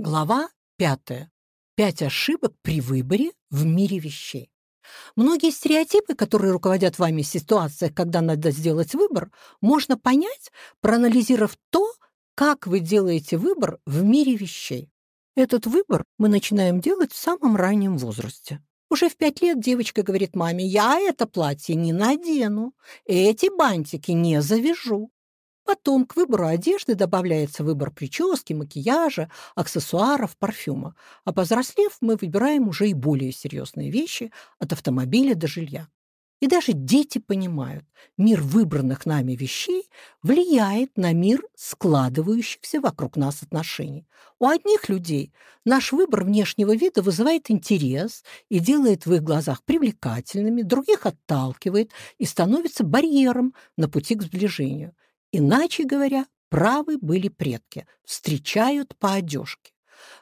Глава пятая. Пять ошибок при выборе в мире вещей. Многие стереотипы, которые руководят вами в ситуациях, когда надо сделать выбор, можно понять, проанализировав то, как вы делаете выбор в мире вещей. Этот выбор мы начинаем делать в самом раннем возрасте. Уже в пять лет девочка говорит маме, я это платье не надену, эти бантики не завяжу. Потом к выбору одежды добавляется выбор прически, макияжа, аксессуаров, парфюма. А повзрослев, мы выбираем уже и более серьезные вещи от автомобиля до жилья. И даже дети понимают, мир выбранных нами вещей влияет на мир складывающихся вокруг нас отношений. У одних людей наш выбор внешнего вида вызывает интерес и делает в их глазах привлекательными, других отталкивает и становится барьером на пути к сближению. Иначе говоря, правы были предки, встречают по одежке.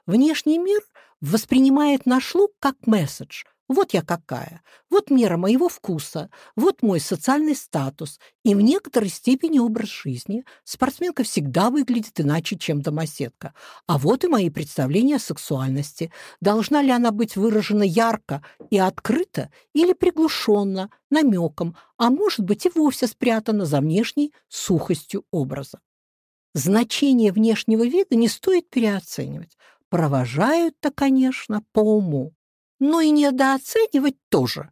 Внешний мир воспринимает наш лук как месседж – вот я какая, вот мера моего вкуса, вот мой социальный статус и в некоторой степени образ жизни. Спортсменка всегда выглядит иначе, чем домоседка. А вот и мои представления о сексуальности. Должна ли она быть выражена ярко и открыто или приглушенно, намеком, а может быть и вовсе спрятана за внешней сухостью образа. Значение внешнего вида не стоит переоценивать. Провожают-то, конечно, по уму но и недооценивать тоже.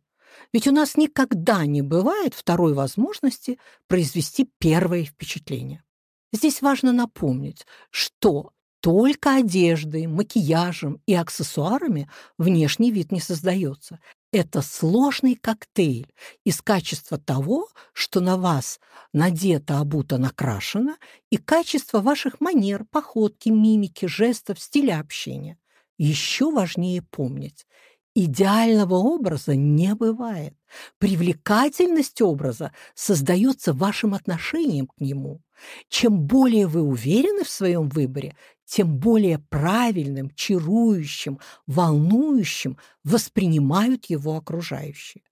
Ведь у нас никогда не бывает второй возможности произвести первое впечатление. Здесь важно напомнить, что только одеждой, макияжем и аксессуарами внешний вид не создается. Это сложный коктейль из качества того, что на вас надето, обуто, накрашено, и качества ваших манер, походки, мимики, жестов, стиля общения. Еще важнее помнить – Идеального образа не бывает. Привлекательность образа создается вашим отношением к нему. Чем более вы уверены в своем выборе, тем более правильным, чарующим, волнующим воспринимают его окружающие.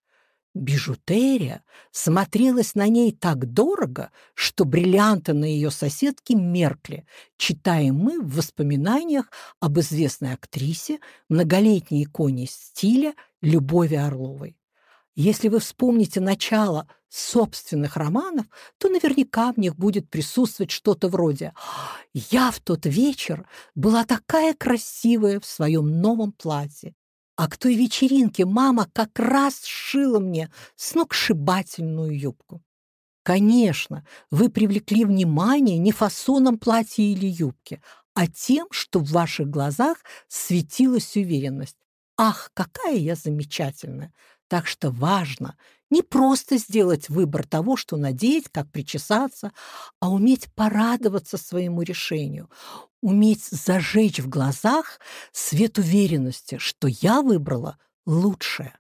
Бижутерия смотрелась на ней так дорого, что бриллианты на ее соседке меркли, читаем мы в воспоминаниях об известной актрисе, многолетней иконе стиля Любови Орловой. Если вы вспомните начало собственных романов, то наверняка в них будет присутствовать что-то вроде «Я в тот вечер была такая красивая в своем новом платье, а к той вечеринке мама как раз сшила мне сногсшибательную юбку. Конечно, вы привлекли внимание не фасоном платья или юбки, а тем, что в ваших глазах светилась уверенность. Ах, какая я замечательная! Так что важно не просто сделать выбор того, что надеть, как причесаться, а уметь порадоваться своему решению, уметь зажечь в глазах свет уверенности, что я выбрала лучшее.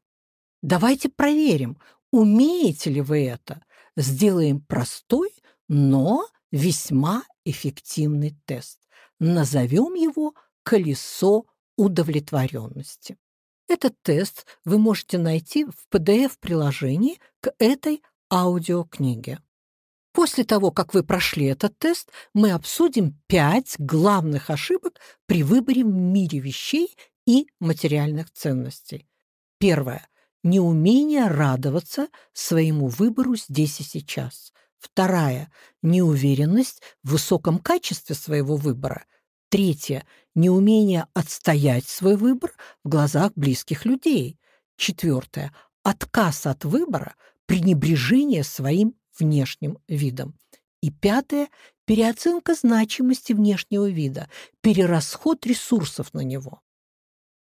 Давайте проверим, умеете ли вы это. Сделаем простой, но весьма эффективный тест. Назовем его «Колесо удовлетворенности». Этот тест вы можете найти в PDF-приложении к этой аудиокниге. После того, как вы прошли этот тест, мы обсудим пять главных ошибок при выборе в мире вещей и материальных ценностей. Первое. Неумение радоваться своему выбору здесь и сейчас. Вторая. Неуверенность в высоком качестве своего выбора. Третье. Неумение отстоять свой выбор в глазах близких людей. Четвертое. Отказ от выбора, пренебрежение своим внешним видом. И пятое – переоценка значимости внешнего вида, перерасход ресурсов на него.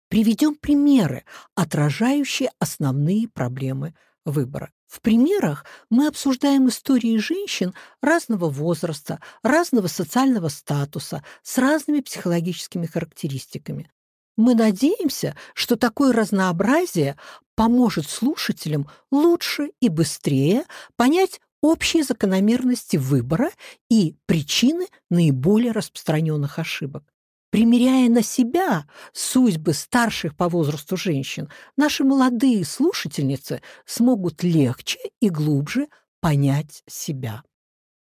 Приведем примеры, отражающие основные проблемы выбора. В примерах мы обсуждаем истории женщин разного возраста, разного социального статуса, с разными психологическими характеристиками. Мы надеемся, что такое разнообразие поможет слушателям лучше и быстрее понять общие закономерности выбора и причины наиболее распространенных ошибок. Примеряя на себя судьбы старших по возрасту женщин, наши молодые слушательницы смогут легче и глубже понять себя.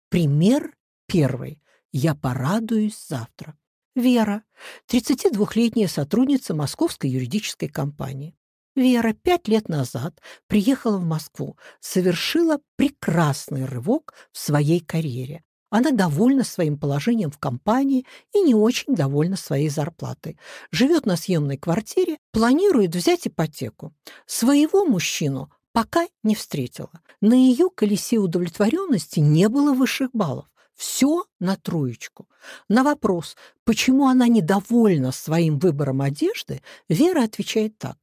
Пример первый. Я порадуюсь завтра. Вера, 32-летняя сотрудница Московской юридической компании. Вера пять лет назад приехала в Москву, совершила прекрасный рывок в своей карьере. Она довольна своим положением в компании и не очень довольна своей зарплатой. Живет на съемной квартире, планирует взять ипотеку. Своего мужчину пока не встретила. На ее колесе удовлетворенности не было высших баллов. Все на троечку. На вопрос, почему она недовольна своим выбором одежды, Вера отвечает так.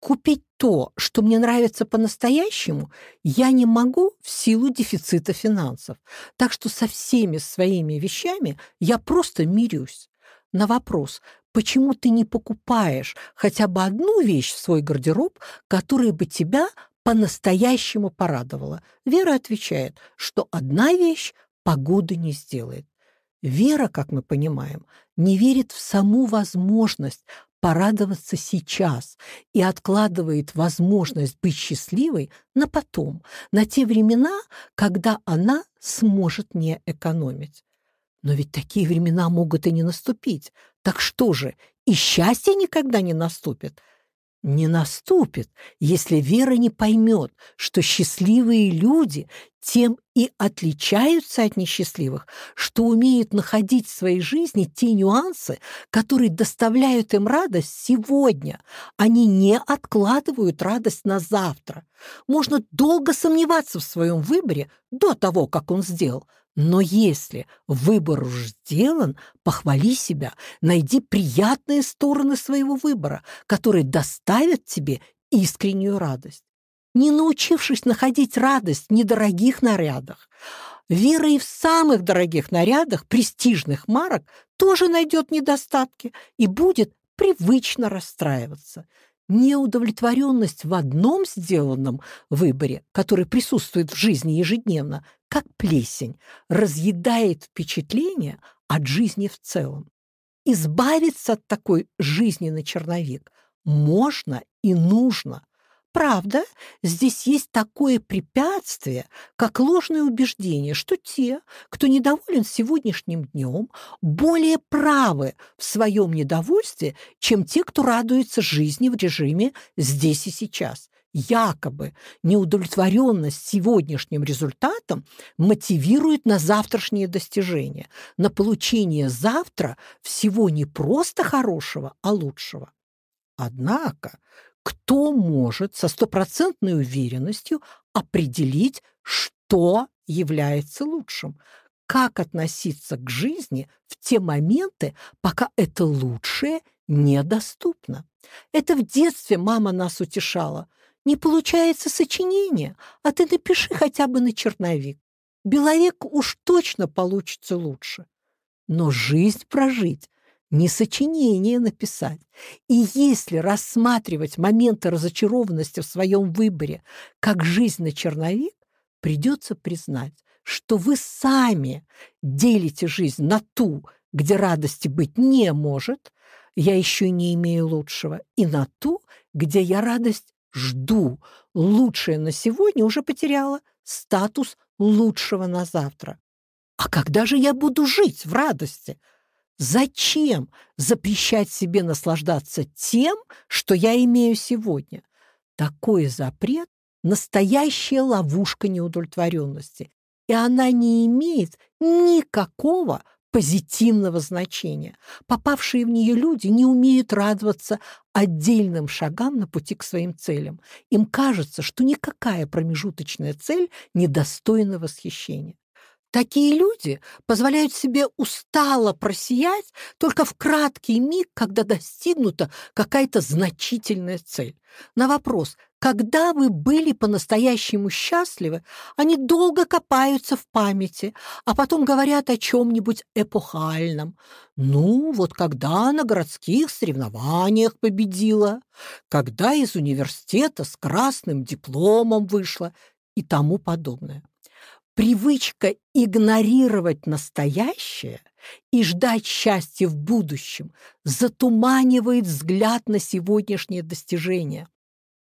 Купить то, что мне нравится по-настоящему, я не могу в силу дефицита финансов. Так что со всеми своими вещами я просто мирюсь. На вопрос, почему ты не покупаешь хотя бы одну вещь в свой гардероб, которая бы тебя по-настоящему порадовала, Вера отвечает, что одна вещь погоды не сделает. Вера, как мы понимаем, не верит в саму возможность порадоваться сейчас и откладывает возможность быть счастливой на потом, на те времена, когда она сможет не экономить. Но ведь такие времена могут и не наступить. Так что же, и счастье никогда не наступит? Не наступит, если Вера не поймет, что счастливые люди тем и отличаются от несчастливых, что умеют находить в своей жизни те нюансы, которые доставляют им радость сегодня. Они не откладывают радость на завтра. Можно долго сомневаться в своем выборе до того, как он сделал, но если выбор уж сделан, похвали себя, найди приятные стороны своего выбора, которые доставят тебе искреннюю радость не научившись находить радость в недорогих нарядах. Вера и в самых дорогих нарядах престижных марок тоже найдет недостатки и будет привычно расстраиваться. Неудовлетворенность в одном сделанном выборе, который присутствует в жизни ежедневно, как плесень, разъедает впечатление от жизни в целом. Избавиться от такой жизненный черновик можно и нужно – Правда, здесь есть такое препятствие, как ложное убеждение, что те, кто недоволен сегодняшним днем, более правы в своем недовольстве, чем те, кто радуется жизни в режиме «здесь и сейчас». Якобы неудовлетворенность сегодняшним результатом мотивирует на завтрашние достижения, на получение завтра всего не просто хорошего, а лучшего. Однако кто может со стопроцентной уверенностью определить, что является лучшим, как относиться к жизни в те моменты, пока это лучшее недоступно. Это в детстве мама нас утешала. Не получается сочинение, а ты напиши хотя бы на черновик. Беловек уж точно получится лучше. Но жизнь прожить не сочинение написать. И если рассматривать моменты разочарованности в своем выборе как жизнь на черновик, придется признать, что вы сами делите жизнь на ту, где радости быть не может, я еще не имею лучшего, и на ту, где я радость жду. Лучшее на сегодня уже потеряла статус лучшего на завтра. А когда же я буду жить в радости – Зачем запрещать себе наслаждаться тем, что я имею сегодня? Такой запрет – настоящая ловушка неудовлетворенности, и она не имеет никакого позитивного значения. Попавшие в нее люди не умеют радоваться отдельным шагам на пути к своим целям. Им кажется, что никакая промежуточная цель недостойна восхищения. Такие люди позволяют себе устало просиять только в краткий миг, когда достигнута какая-то значительная цель. На вопрос, когда вы были по-настоящему счастливы, они долго копаются в памяти, а потом говорят о чем-нибудь эпохальном. Ну, вот когда на городских соревнованиях победила, когда из университета с красным дипломом вышла и тому подобное. Привычка игнорировать настоящее и ждать счастья в будущем затуманивает взгляд на сегодняшнее достижение,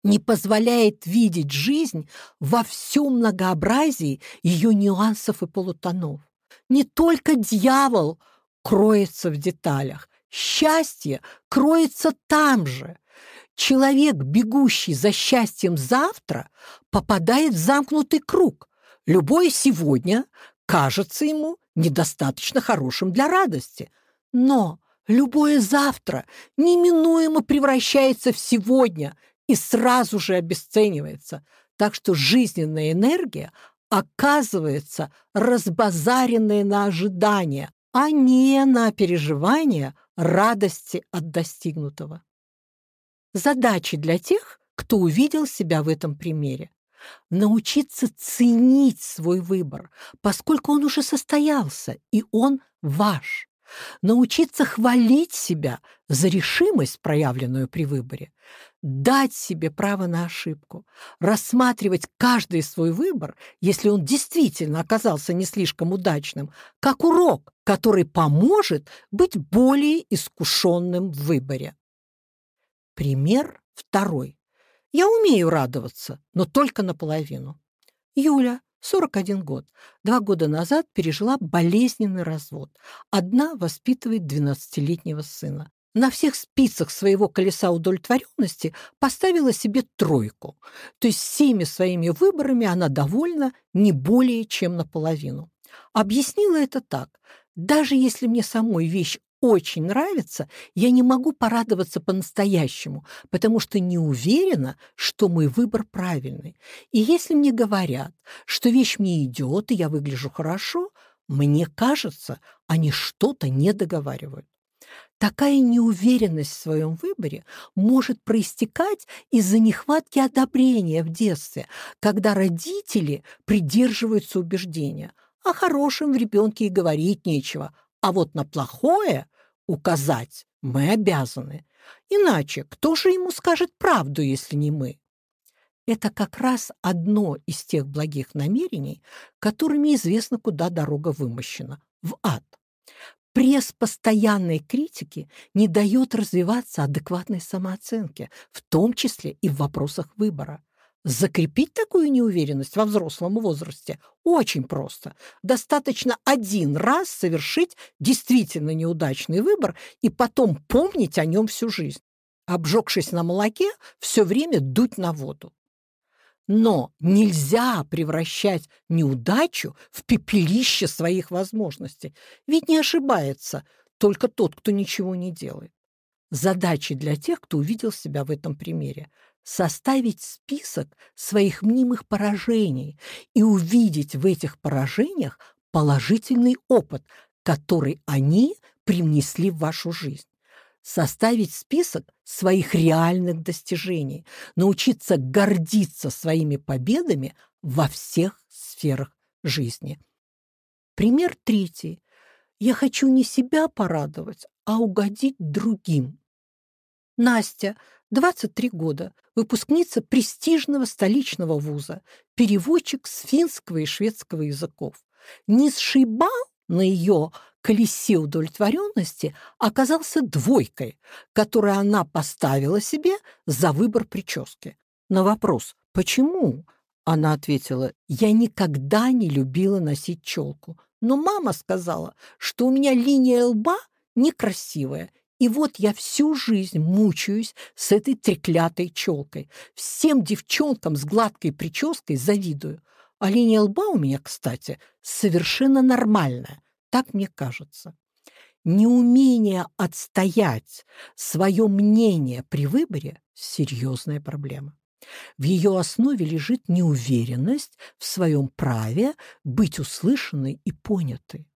не позволяет видеть жизнь во всем многообразии ее нюансов и полутонов. Не только дьявол кроется в деталях. Счастье кроется там же. Человек, бегущий за счастьем завтра, попадает в замкнутый круг. Любое сегодня кажется ему недостаточно хорошим для радости. Но любое завтра неминуемо превращается в сегодня и сразу же обесценивается. Так что жизненная энергия оказывается разбазаренная на ожидания, а не на переживания радости от достигнутого. Задачи для тех, кто увидел себя в этом примере. Научиться ценить свой выбор, поскольку он уже состоялся, и он ваш. Научиться хвалить себя за решимость, проявленную при выборе. Дать себе право на ошибку. Рассматривать каждый свой выбор, если он действительно оказался не слишком удачным, как урок, который поможет быть более искушенным в выборе. Пример второй. Я умею радоваться, но только наполовину. Юля, 41 год. Два года назад пережила болезненный развод. Одна воспитывает 12-летнего сына. На всех спицах своего колеса удовлетворенности поставила себе тройку. То есть всеми своими выборами она довольна не более чем наполовину. Объяснила это так. Даже если мне самой вещь очень нравится, я не могу порадоваться по-настоящему, потому что не уверена, что мой выбор правильный. И если мне говорят, что вещь мне идет, и я выгляжу хорошо, мне кажется, они что-то не договаривают. Такая неуверенность в своем выборе может проистекать из-за нехватки одобрения в детстве, когда родители придерживаются убеждения. О хорошем в ребенке и говорить нечего, а вот на плохое указать мы обязаны. Иначе кто же ему скажет правду, если не мы? Это как раз одно из тех благих намерений, которыми известно, куда дорога вымощена – в ад. Пресс постоянной критики не дает развиваться адекватной самооценке, в том числе и в вопросах выбора. Закрепить такую неуверенность во взрослом возрасте очень просто. Достаточно один раз совершить действительно неудачный выбор и потом помнить о нем всю жизнь. Обжегшись на молоке, все время дуть на воду. Но нельзя превращать неудачу в пепелище своих возможностей. Ведь не ошибается только тот, кто ничего не делает. Задачи для тех, кто увидел себя в этом примере – составить список своих мнимых поражений и увидеть в этих поражениях положительный опыт, который они привнесли в вашу жизнь. Составить список своих реальных достижений, научиться гордиться своими победами во всех сферах жизни. Пример третий. Я хочу не себя порадовать, а угодить другим. Настя, 23 года, выпускница престижного столичного вуза, переводчик с финского и шведского языков. Низший балл на ее колесе удовлетворенности оказался двойкой, которую она поставила себе за выбор прически. На вопрос «Почему?» она ответила «Я никогда не любила носить челку, но мама сказала, что у меня линия лба некрасивая, и вот я всю жизнь мучаюсь с этой треклятой челкой. Всем девчонкам с гладкой прической завидую. А линия лба у меня, кстати, совершенно нормальная, так мне кажется. Неумение отстоять свое мнение при выборе – серьезная проблема. В ее основе лежит неуверенность в своем праве быть услышанной и понятой.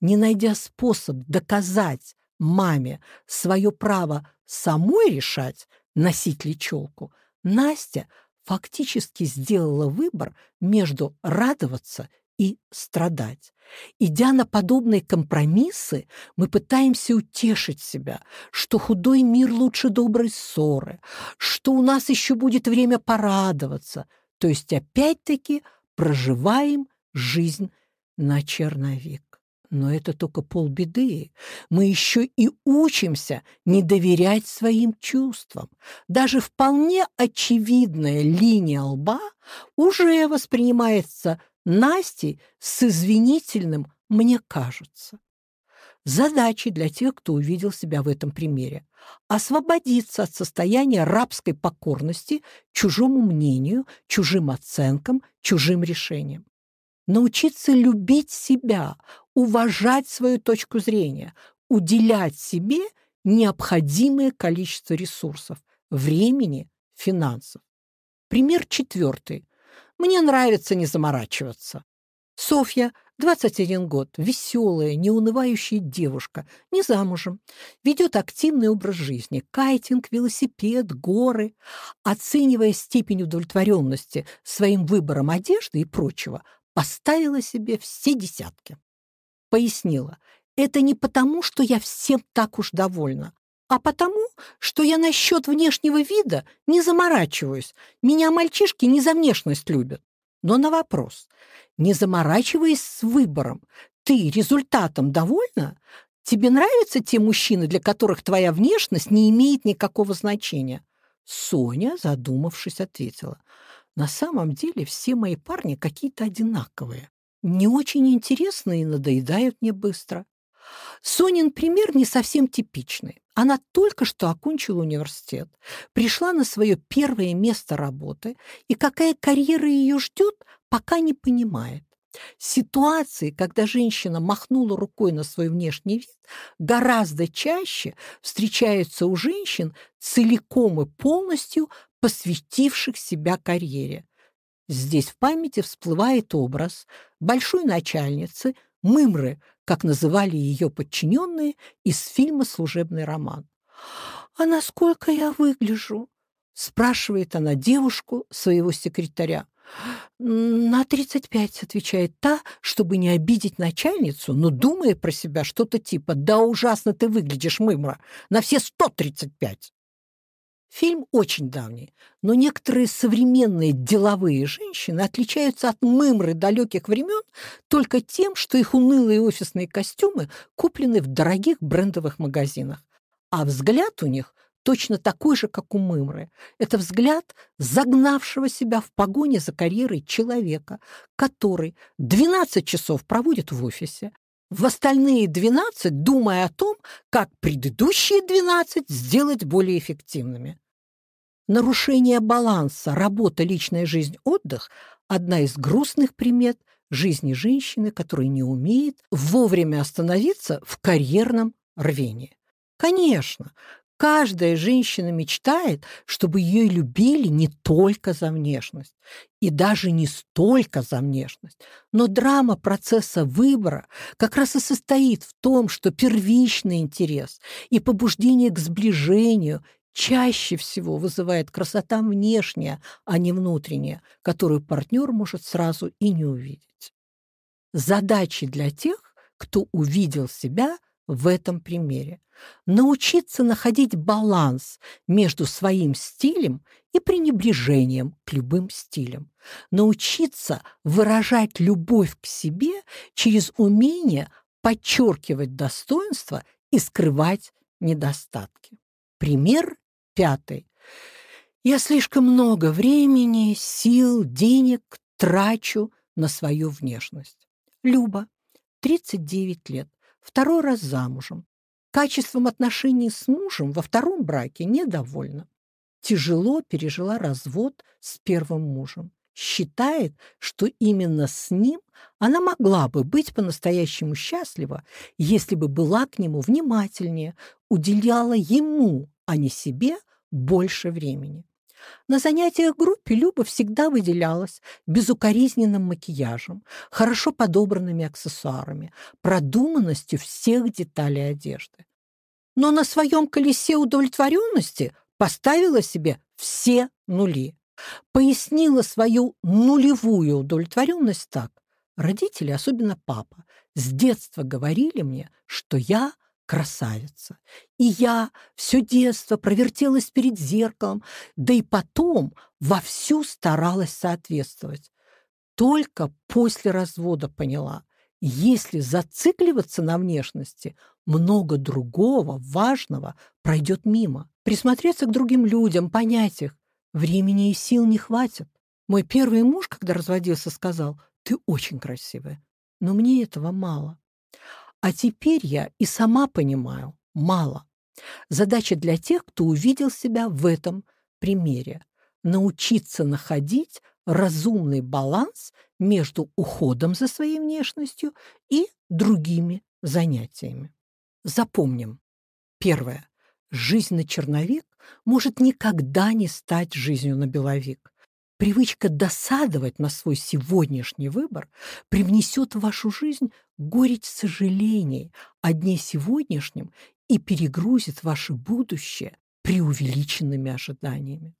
Не найдя способ доказать маме свое право самой решать, носить ли челку, Настя фактически сделала выбор между радоваться и страдать. Идя на подобные компромиссы, мы пытаемся утешить себя, что худой мир лучше доброй ссоры, что у нас еще будет время порадоваться, то есть опять-таки проживаем жизнь на черновик. Но это только полбеды. Мы еще и учимся не доверять своим чувствам. Даже вполне очевидная линия лба уже воспринимается Настей с извинительным «мне кажется». Задачи для тех, кто увидел себя в этом примере. Освободиться от состояния рабской покорности чужому мнению, чужим оценкам, чужим решениям. Научиться любить себя, уважать свою точку зрения, уделять себе необходимое количество ресурсов, времени, финансов. Пример четвертый. Мне нравится не заморачиваться. Софья 21 год, веселая, неунывающая девушка, не замужем, ведет активный образ жизни, кайтинг, велосипед, горы. Оценивая степень удовлетворенности своим выбором одежды и прочего, поставила себе все десятки. Пояснила, это не потому, что я всем так уж довольна, а потому, что я насчет внешнего вида не заморачиваюсь. Меня мальчишки не за внешность любят. Но на вопрос – не заморачиваясь с выбором. Ты результатом довольна? Тебе нравятся те мужчины, для которых твоя внешность не имеет никакого значения?» Соня, задумавшись, ответила. «На самом деле все мои парни какие-то одинаковые. Не очень интересные и надоедают мне быстро. Сонин пример не совсем типичный. Она только что окончила университет, пришла на свое первое место работы, и какая карьера ее ждет, пока не понимает. Ситуации, когда женщина махнула рукой на свой внешний вид, гораздо чаще встречаются у женщин, целиком и полностью посвятивших себя карьере. Здесь в памяти всплывает образ большой начальницы, мымры, как называли ее подчиненные, из фильма «Служебный роман». «А насколько я выгляжу?» – спрашивает она девушку, своего секретаря. «На 35», — отвечает та, чтобы не обидеть начальницу, но думая про себя что-то типа «Да ужасно ты выглядишь, мымра, на все 135». Фильм очень давний, но некоторые современные деловые женщины отличаются от мымры далеких времен только тем, что их унылые офисные костюмы куплены в дорогих брендовых магазинах, а взгляд у них точно такой же, как у Мымры. Это взгляд загнавшего себя в погоне за карьерой человека, который 12 часов проводит в офисе, в остальные 12 думая о том, как предыдущие 12 сделать более эффективными. Нарушение баланса работа, личная жизнь, отдых – одна из грустных примет жизни женщины, которая не умеет вовремя остановиться в карьерном рвении. Конечно, Каждая женщина мечтает, чтобы ее любили не только за внешность, и даже не столько за внешность. Но драма процесса выбора как раз и состоит в том, что первичный интерес и побуждение к сближению чаще всего вызывает красота внешняя, а не внутренняя, которую партнер может сразу и не увидеть. Задачи для тех, кто увидел себя в этом примере научиться находить баланс между своим стилем и пренебрежением к любым стилям, научиться выражать любовь к себе через умение подчеркивать достоинства и скрывать недостатки. Пример пятый. Я слишком много времени, сил, денег трачу на свою внешность. Люба, 39 лет, второй раз замужем, Качеством отношений с мужем во втором браке недовольна. Тяжело пережила развод с первым мужем. Считает, что именно с ним она могла бы быть по-настоящему счастлива, если бы была к нему внимательнее, уделяла ему, а не себе, больше времени. На занятиях группе Люба всегда выделялась безукоризненным макияжем, хорошо подобранными аксессуарами, продуманностью всех деталей одежды. Но на своем колесе удовлетворенности поставила себе все нули. Пояснила свою нулевую удовлетворенность так. Родители, особенно папа, с детства говорили мне, что я красавица. И я все детство провертелась перед зеркалом, да и потом вовсю старалась соответствовать. Только после развода поняла, если зацикливаться на внешности, много другого важного пройдет мимо. Присмотреться к другим людям, понять их. Времени и сил не хватит. Мой первый муж, когда разводился, сказал, «Ты очень красивая, но мне этого мало». А теперь я и сама понимаю, мало. Задача для тех, кто увидел себя в этом примере. Научиться находить разумный баланс между уходом за своей внешностью и другими занятиями. Запомним. Первое. Жизнь на черновик может никогда не стать жизнью на беловик. Привычка досадовать на свой сегодняшний выбор привнесет в вашу жизнь горечь сожалений о дне сегодняшнем и перегрузит ваше будущее преувеличенными ожиданиями.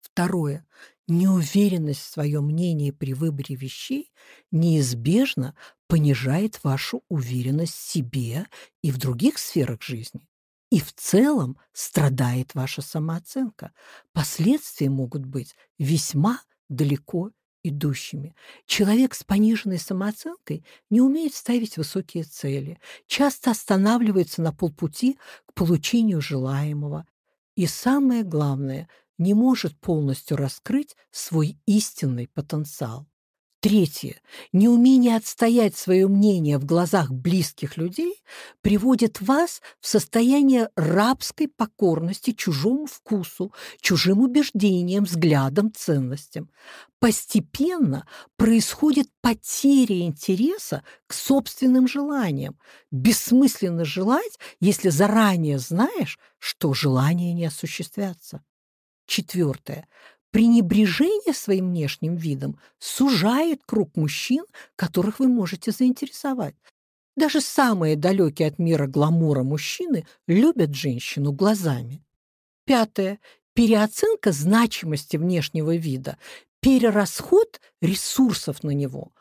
Второе. Неуверенность в своем мнении при выборе вещей неизбежно понижает вашу уверенность в себе и в других сферах жизни. И в целом страдает ваша самооценка. Последствия могут быть весьма далеко идущими. Человек с пониженной самооценкой не умеет ставить высокие цели, часто останавливается на полпути к получению желаемого. И самое главное, не может полностью раскрыть свой истинный потенциал. Третье. Неумение отстоять свое мнение в глазах близких людей приводит вас в состояние рабской покорности чужому вкусу, чужим убеждениям, взглядам, ценностям. Постепенно происходит потеря интереса к собственным желаниям. Бессмысленно желать, если заранее знаешь, что желания не осуществятся. Четвертое. Пренебрежение своим внешним видом сужает круг мужчин, которых вы можете заинтересовать. Даже самые далекие от мира гламура мужчины любят женщину глазами. Пятое. Переоценка значимости внешнего вида, перерасход ресурсов на него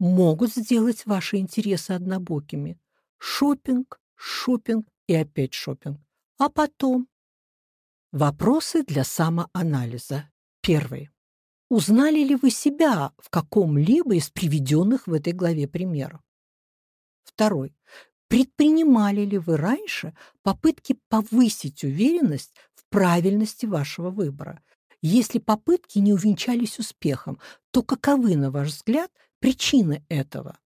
могут сделать ваши интересы однобокими. Шопинг, шопинг и опять шопинг. А потом Вопросы для самоанализа. Первый. Узнали ли вы себя в каком-либо из приведенных в этой главе примеров? Второй. Предпринимали ли вы раньше попытки повысить уверенность в правильности вашего выбора? Если попытки не увенчались успехом, то каковы, на ваш взгляд, причины этого?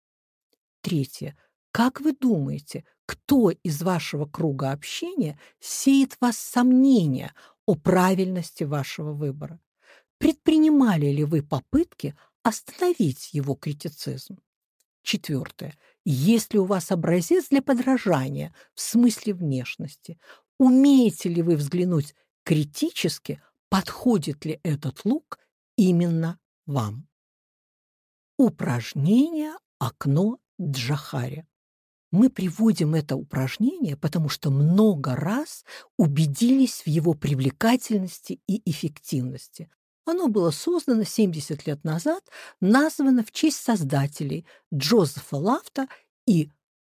Третье. Как вы думаете, кто из вашего круга общения сеет в вас сомнения о правильности вашего выбора? Предпринимали ли вы попытки остановить его критицизм? Четвертое. Есть ли у вас образец для подражания в смысле внешности? Умеете ли вы взглянуть критически, подходит ли этот лук именно вам? Упражнение «Окно Джахари». Мы приводим это упражнение, потому что много раз убедились в его привлекательности и эффективности. Оно было создано 70 лет назад, названо в честь создателей Джозефа Лафта и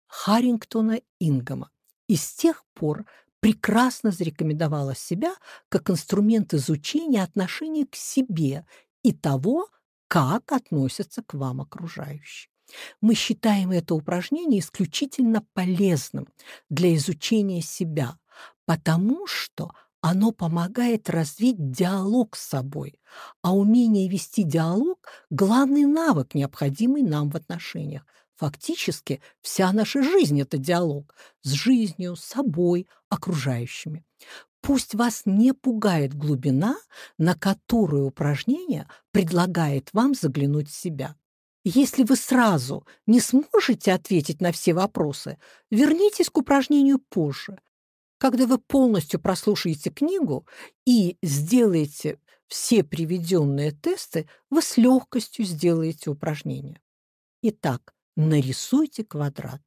Харрингтона Ингама. И с тех пор прекрасно зарекомендовала себя как инструмент изучения отношений к себе и того, как относятся к вам окружающие. Мы считаем это упражнение исключительно полезным для изучения себя, потому что оно помогает развить диалог с собой, а умение вести диалог – главный навык, необходимый нам в отношениях. Фактически вся наша жизнь – это диалог с жизнью, с собой, окружающими. Пусть вас не пугает глубина, на которую упражнение предлагает вам заглянуть в себя. Если вы сразу не сможете ответить на все вопросы, вернитесь к упражнению позже. Когда вы полностью прослушаете книгу и сделаете все приведенные тесты, вы с легкостью сделаете упражнение. Итак, нарисуйте квадрат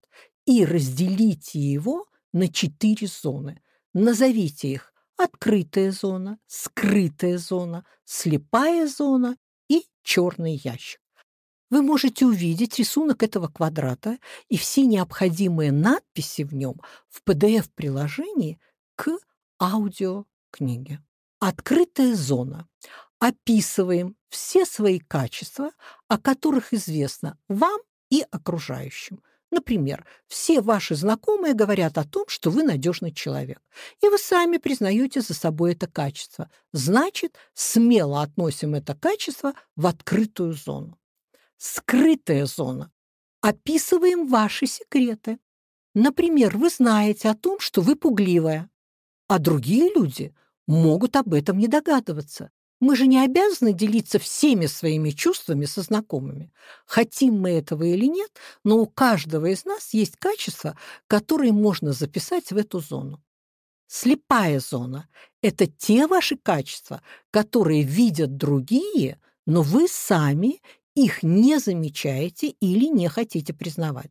и разделите его на четыре зоны. Назовите их открытая зона, скрытая зона, слепая зона и черный ящик вы можете увидеть рисунок этого квадрата и все необходимые надписи в нем в PDF-приложении к аудиокниге. Открытая зона. Описываем все свои качества, о которых известно вам и окружающим. Например, все ваши знакомые говорят о том, что вы надежный человек, и вы сами признаете за собой это качество. Значит, смело относим это качество в открытую зону скрытая зона. Описываем ваши секреты. Например, вы знаете о том, что вы пугливая, а другие люди могут об этом не догадываться. Мы же не обязаны делиться всеми своими чувствами со знакомыми. Хотим мы этого или нет, но у каждого из нас есть качества, которые можно записать в эту зону. Слепая зона – это те ваши качества, которые видят другие, но вы сами их не замечаете или не хотите признавать.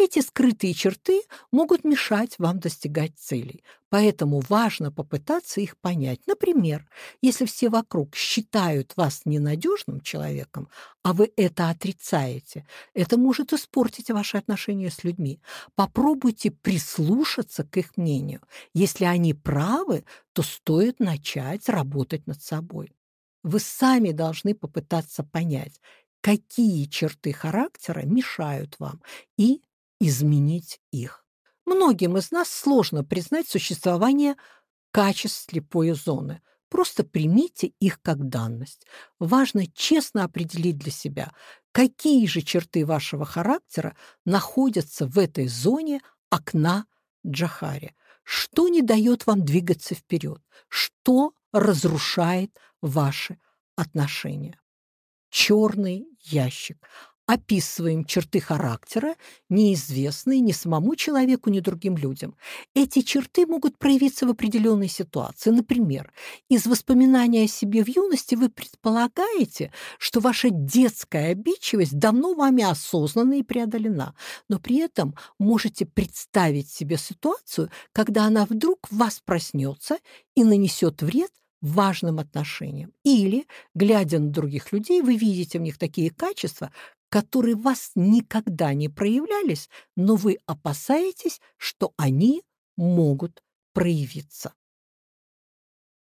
Эти скрытые черты могут мешать вам достигать целей, поэтому важно попытаться их понять. Например, если все вокруг считают вас ненадежным человеком, а вы это отрицаете, это может испортить ваши отношения с людьми. Попробуйте прислушаться к их мнению. Если они правы, то стоит начать работать над собой. Вы сами должны попытаться понять, какие черты характера мешают вам, и изменить их. Многим из нас сложно признать существование качеств слепой зоны. Просто примите их как данность. Важно честно определить для себя, какие же черты вашего характера находятся в этой зоне окна Джахари. Что не дает вам двигаться вперед? Что разрушает ваши отношения? Черный ящик описываем черты характера, неизвестные ни самому человеку, ни другим людям. Эти черты могут проявиться в определенной ситуации. Например, из воспоминания о себе в юности вы предполагаете, что ваша детская обидчивость давно вами осознана и преодолена, но при этом можете представить себе ситуацию, когда она вдруг в вас проснется и нанесет вред важным отношениям. Или, глядя на других людей, вы видите в них такие качества, которые в вас никогда не проявлялись, но вы опасаетесь, что они могут проявиться.